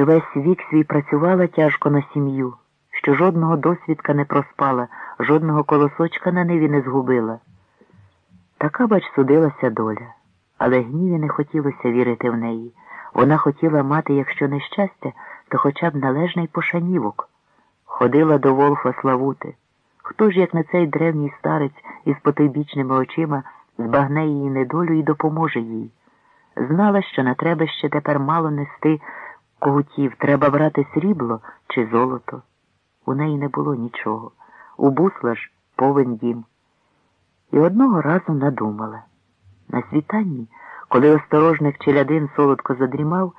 що весь вік свій працювала тяжко на сім'ю, що жодного досвідка не проспала, жодного колосочка на ниві не згубила. Така, бач, судилася доля, але гніві не хотілося вірити в неї. Вона хотіла мати, якщо не щастя, то хоча б належний пошанівок. Ходила до Волфа Славути. Хто ж, як не цей древній старець із потойбічними очима, збагне її недолю і допоможе їй? Знала, що не треба ще тепер мало нести когутів, треба брати срібло чи золото. У неї не було нічого. У бусла ж повен дім. І одного разу надумала. На світанні, коли осторожник челядин солодко задрімав,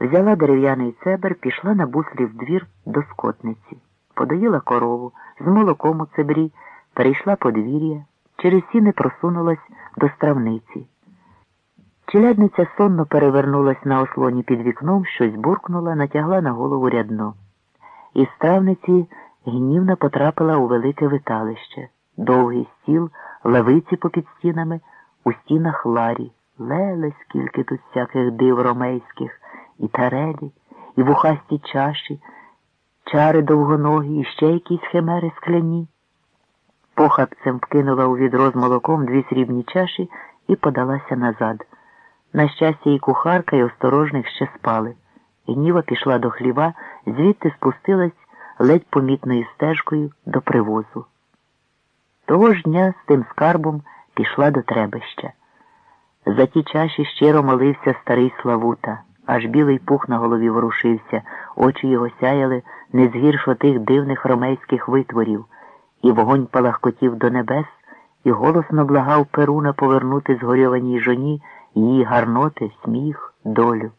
взяла дерев'яний цебер, пішла на буслів двір до скотниці, подоїла корову, з молоком у цебрі, перейшла подвір'я, через сіни просунулась до стравниці. Челядниця сонно перевернулась на ослоні під вікном, щось буркнула, натягла на голову рядно. Із стравниці гнівно потрапила у велике виталище, довгий стіл, лавиці попід стінами, у стінах ларі. Леле, скільки тут всяких див ромейських, і тарелі, і вухасті чаші, чари довгоногі, і ще якісь химери скляні. Похапцем вкинула у відро з молоком дві срібні чаші і подалася назад. На щастя, і кухарка, і осторожних ще спали. І Гніва пішла до хліва, звідти спустилась ледь помітною стежкою до привозу. Того ж дня з тим скарбом пішла до требища. За ті чаші щиро молився старий Славута, аж білий пух на голові ворушився, очі його сяяли не згірш тих дивних ромейських витворів, і вогонь палахкотів до небес, і голосно благав Перуна повернути згорьованій жоні її гарноти, сміх, долю.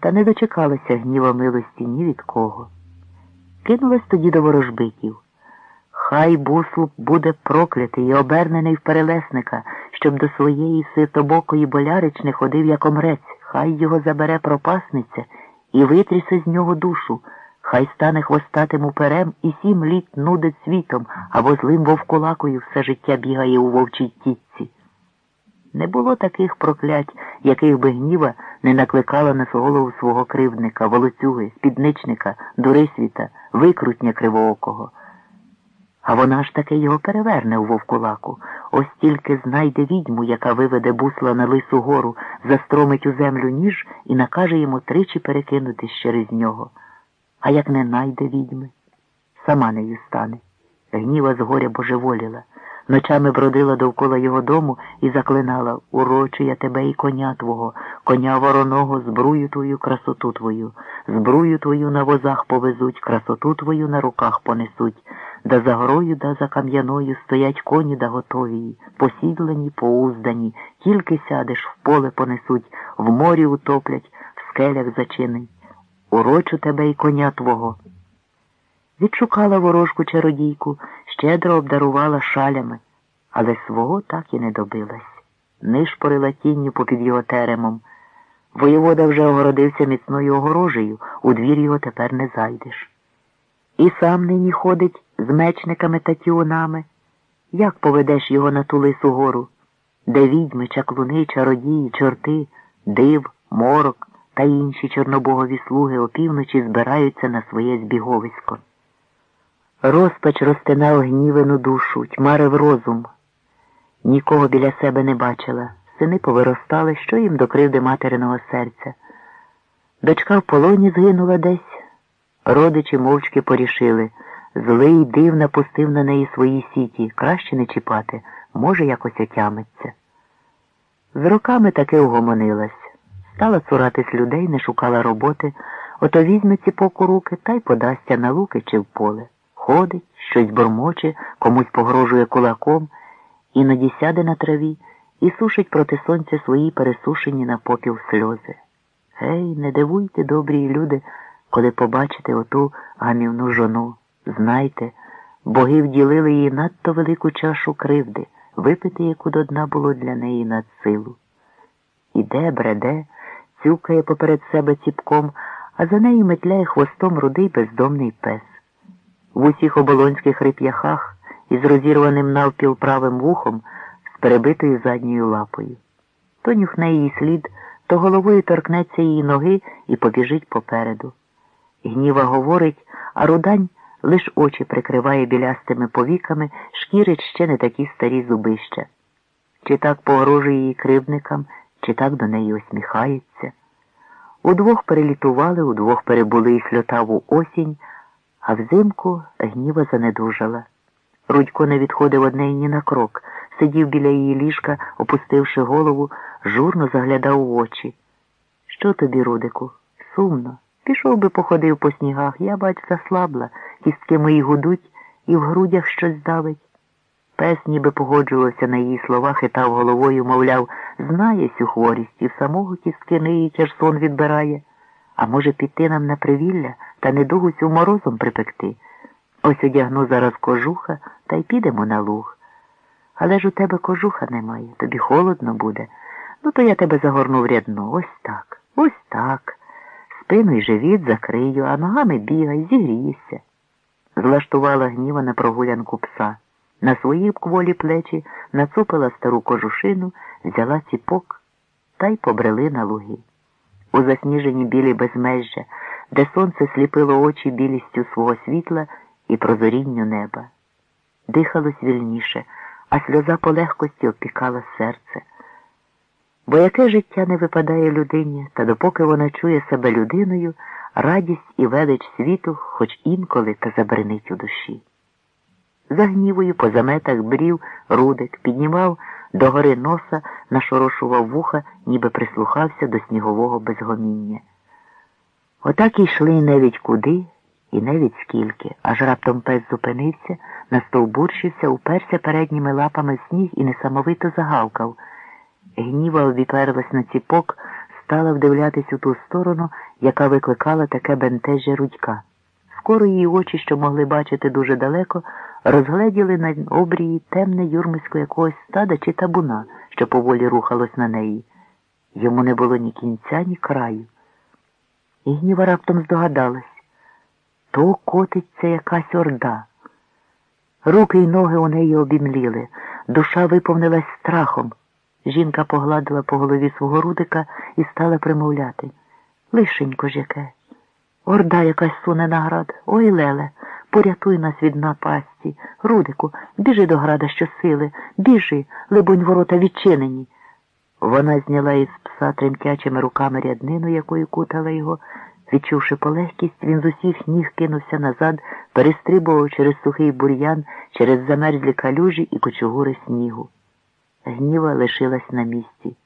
Та не дочекалася гніва милості ні від кого. Кинулась тоді до ворожбитів. Хай буслуп буде проклятий і обернений в перелесника, щоб до своєї ситобокої болярич не ходив як омрець, хай його забере пропасниця і витрісе з нього душу, хай стане хвостатим уперем і сім літ нудить світом або злим вовкулакою все життя бігає у вовчій тітці. Не було таких проклять, яких би гніва не накликала на голову свого кривдника, волоцюги, спідничника, дурисвіта, викрутня кривоокого. А вона ж таки його переверне у вовкулаку. Ось тільки знайде відьму, яка виведе бусла на лису гору, застромить у землю ніж і накаже йому тричі перекинутись через нього. А як не найде відьми, сама нею стане. Гніва з горя божеволіла. Ночами бродила довкола його дому і заклинала Урочу я тебе і коня твого, коня вороного, збрую твою, красоту твою, збрую твою на возах повезуть, красоту твою на руках понесуть, да за горою, да за кам'яною стоять коні да готові, посідлені, поуздані, тільки сядеш, в поле понесуть, в морі утоплять, в скелях зачинень. Урочу тебе і коня твого. Відшукала ворожку чародійку, щедро обдарувала шалями, але свого так і не добилась. Нишпорила тінню попід його теремом. Воєвода вже огородився міцною огорожею, у двір його тепер не зайдеш. І сам нині ходить з мечниками та тіонами. Як поведеш його на ту лису гору, де відьми, чаклуни, чародії, чорти, див, морок та інші чорнобогові слуги опівночі збираються на своє збіговисько. Розпач розтинав гнівену душу, тьмарив розум. Нікого біля себе не бачила. Сини повиростали, що їм до кривди материного серця. Дочка в полоні згинула десь. Родичі мовчки порішили. Злий див напустив на неї свої сіті. Краще не чіпати, може, якось отямиться. З роками таки угомонилась. Стала цуратись людей, не шукала роботи, ото візьме ціпок у руки та й подасться на луки чи в поле. Ходить, щось бормоче, комусь погрожує кулаком, іноді сяде на траві і сушить проти сонця свої пересушені на попіл сльози. Гей, не дивуйте, добрі люди, коли побачите оту гамівну жону. Знайте, боги вділили їй надто велику чашу кривди, випити яку до дна було для неї над силу. Іде, бреде, цюкає поперед себе ціпком, а за нею метляє хвостом рудий бездомний пес. В усіх оболонських реп'яхах із розірваним навпіл правим вухом з перебитою задньою лапою. То нюхне її слід то головою торкнеться її ноги і побіжить попереду. Гніва говорить, а рудань лиш очі прикриває білястими повіками, шкірить ще не такі старі зубища. Чи так погрожує її кривдникам, чи так до неї усміхається. Удвох перелітували, удвох перебули і сльотаву осінь, а взимку гніва занедужала. Рудько не відходив од неї ні на крок, сидів біля її ліжка, опустивши голову, журно заглядав у очі. Що тобі, Рудику? Сумно. Пішов би походив по снігах, я, бач, заслабла, кістки мої гудуть і в грудях щось давить. Пес ніби погоджувався на її слова, хитав головою, мовляв, знає сю хворість і в самого кістки аж сон відбирає. А може, піти нам на привілля та недугу цю морозом припекти. Ось одягну зараз кожуха та й підемо на луг. Але ж у тебе кожуха немає, тобі холодно буде. Ну, то я тебе загорну в рядно. Ось так, ось так. Спину й живіт закрию, а ногами бігай, зігрієшся. Злаштувала гніва на прогулянку пса. На свої кволі плечі нацупила стару кожушину, взяла ціпок та й побрели на луги. У засніжені білі безмежжя, де сонце сліпило очі білістю свого світла і прозорінню неба. Дихалось вільніше, а сльоза полегкості опікала серце. Бо яке життя не випадає людині, та допоки вона чує себе людиною, радість і велич світу хоч інколи та забринить у душі. За гнівою по заметах брів Рудик, піднімав до гори носа, нашорошував вуха, ніби прислухався до снігового безгоміння. Отак йшли навіть куди, і навіть скільки, аж раптом пес зупинився, настовбурщився, уперся передніми лапами в сніг і несамовито загавкав. Гніва обіперлась на ціпок, стала вдивлятись у ту сторону, яка викликала таке бентежжя рудька. Скоро її очі, що могли бачити дуже далеко, розгледіли на обрії темне юрмисько якогось стада чи табуна, що поволі рухалось на неї. Йому не було ні кінця, ні краю. І гніва раптом здогадалась то котиться якась орда. Руки й ноги у неї обімліли, душа виповнилась страхом. Жінка погладила по голові свого рудика і стала примовляти. Лишенько ж яке. Орда якась суне на град. Ой, Леле, порятуй нас від напасті. Рудику, біжи до града щосили, біжи, либонь, ворота відчинені. Вона зняла із пса тремтячими руками ряднину, якою кутала його. Відчувши полегкість, він з усіх ніг кинувся назад, перестрибував через сухий бур'ян, через замерзлі калюжі і кочугури снігу. Гніва лишилась на місці.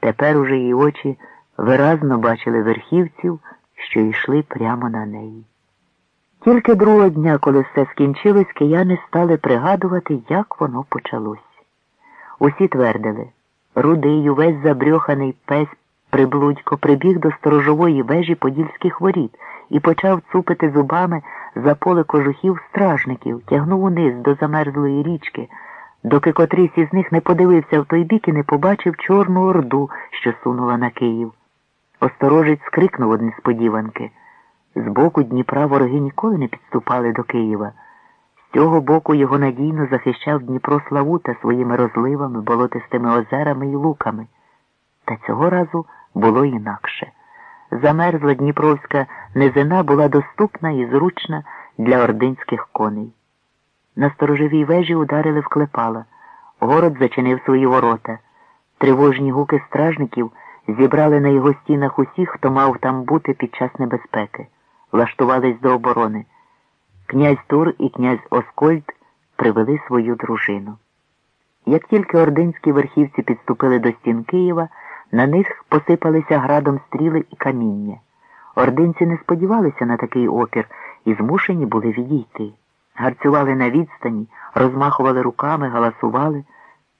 Тепер уже її очі виразно бачили верхівців, що йшли прямо на неї. Тільки другого дня, коли все скінчилось, кияни стали пригадувати, як воно почалось. Усі твердили рудий, увесь забрьоханий песь приблудько прибіг до сторожової вежі подільських воріт і почав цупити зубами за поле кожухів стражників, тягнув униз до замерзлої річки доки котрийсь із них не подивився в той бік і не побачив Чорну Орду, що сунула на Київ. Осторожець скрикнув од несподіванки. З боку Дніпра вороги ніколи не підступали до Києва. З цього боку його надійно захищав Дніпро Славута своїми розливами, болотистими озерами і луками. Та цього разу було інакше. Замерзла Дніпровська низина була доступна і зручна для ординських коней. На сторожовій вежі ударили в клепала. Город зачинив свої ворота. Тривожні гуки стражників зібрали на його стінах усіх, хто мав там бути під час небезпеки, влаштувались до оборони. Князь Тур і князь Оскольд привели свою дружину. Як тільки ординські верхівці підступили до стін Києва, на них посипалися градом стріли і каміння. Ординці не сподівалися на такий опір і змушені були відійти гарцювали на відстані, розмахували руками, галасували.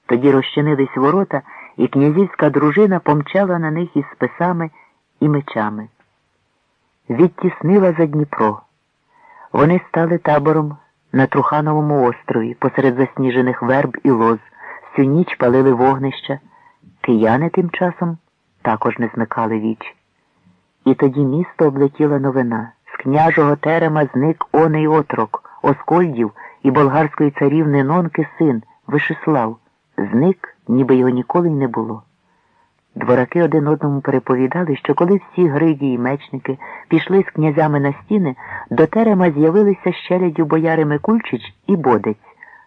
Тоді розчинились ворота, і князівська дружина помчала на них із списами і мечами. Відтіснила за Дніпро. Вони стали табором на Трухановому острові, посеред засніжених верб і лоз, всю ніч палили вогнища. Кияни тим часом також не змикали віч. І тоді місто облетіла новина. З княжого терема зник оний отрок. Оскольдів і болгарської царівни Нонки син Вишеслав, зник, ніби його ніколи й не було. Двораки один одному переповідали, що коли всі гриді і мечники пішли з князями на стіни, до терема з'явилися щелядю бояри Микульчич і Бодець.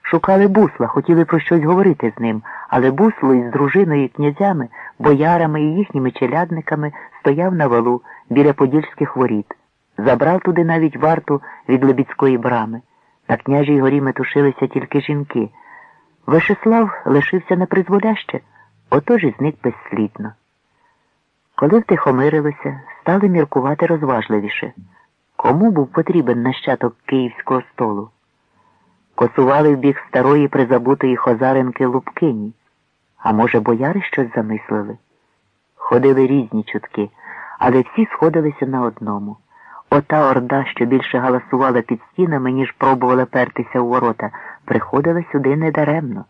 Шукали бусла, хотіли про щось говорити з ним, але бусло із дружиною і князями, боярами і їхніми челядниками стояв на валу біля подільських воріт. Забрав туди навіть варту від Лебідської брами. На княжій горі метушилися тільки жінки. Вишеслав лишився непризволяще, отож і зник безслідно. Коли втихомирилося, стали міркувати розважливіше. Кому був потрібен нащаток київського столу? Косували в бік старої призабутої хозаринки Лубкині. А може, бояри щось замислили? Ходили різні чутки, але всі сходилися на одному. Ота орда, що більше галасувала під стінами, ніж пробувала пертися у ворота, приходила сюди недаремно.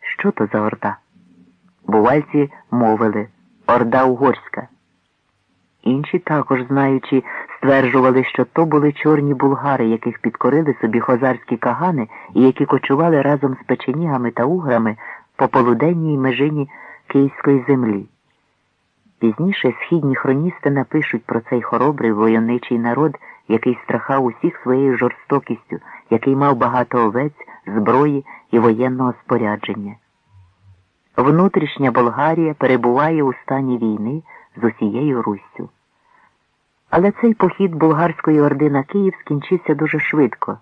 Що то за орда? Бувальці мовили Орда Угорська. Інші також, знаючи, стверджували, що то були чорні булгари, яких підкорили собі хозарські кагани і які кочували разом з печенігами та уграми по полуденній межині київської землі. Пізніше східні хроністи напишуть про цей хоробрий войовничий народ, який страхав усіх своєю жорстокістю, який мав багато овець, зброї і воєнного спорядження. Внутрішня Болгарія перебуває у стані війни з усією Руссю. Але цей похід Булгарської орди на Київ скінчився дуже швидко.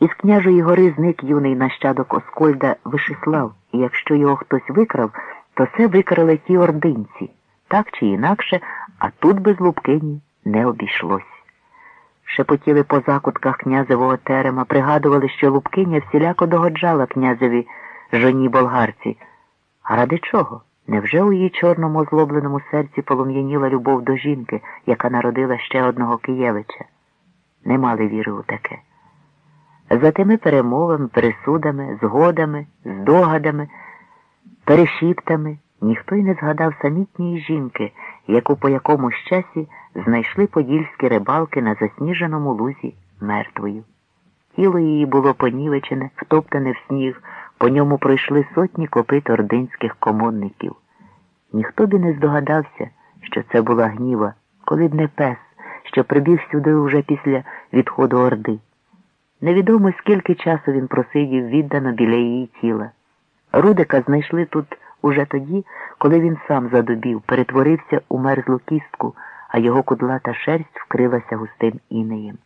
Із княжої гори зник юний нащадок Оскольда Вишеслав, і якщо його хтось викрав, то це викрали ті ординці, так чи інакше, а тут без Лубкині не обійшлось. Шепотіли по закутках князевого терема, пригадували, що Лубкиня всіляко догоджала князеві жоні болгарці. А ради чого? Невже у її чорному озлобленому серці полум'яніла любов до жінки, яка народила ще одного Києвича? Не мали віри у таке. За тими перемовами, пересудами, згодами, здогадами, перешіптами ніхто й не згадав самітньої жінки, яку по якомусь часі знайшли подільські рибалки на засніженому лузі мертвою. Тіло її було понівечене, втоптане в сніг, по ньому пройшли сотні копит ординських комонників. Ніхто б не здогадався, що це була гніва, коли б не пес, що прибіг сюди уже після відходу Орди. Невідомо скільки часу він просидів віддано біля її тіла. Рудика знайшли тут уже тоді, коли він сам задубів, перетворився у мерзлу кістку, а його кудлата шерсть вкрилася густим інеєм.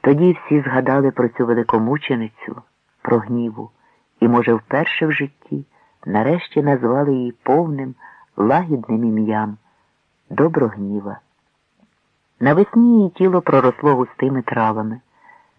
Тоді всі згадали про цю великомученицю, про гніву, і, може, вперше в житті нарешті назвали її повним, лагідним ім'ям Доброгніва. Навесні її тіло проросло густими травами.